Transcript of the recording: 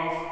auf